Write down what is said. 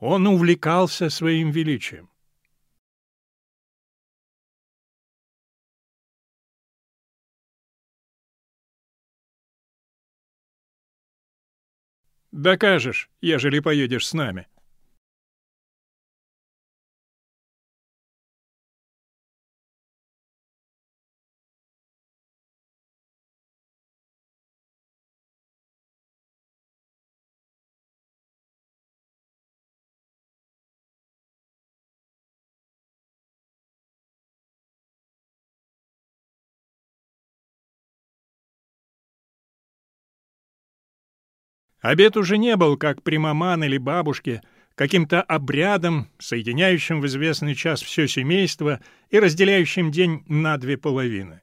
Он увлекался своим величием. Докажешь, ежели поедешь с нами. Обед уже не был, как при маман или бабушке, каким-то обрядом, соединяющим в известный час все семейство и разделяющим день на две половины.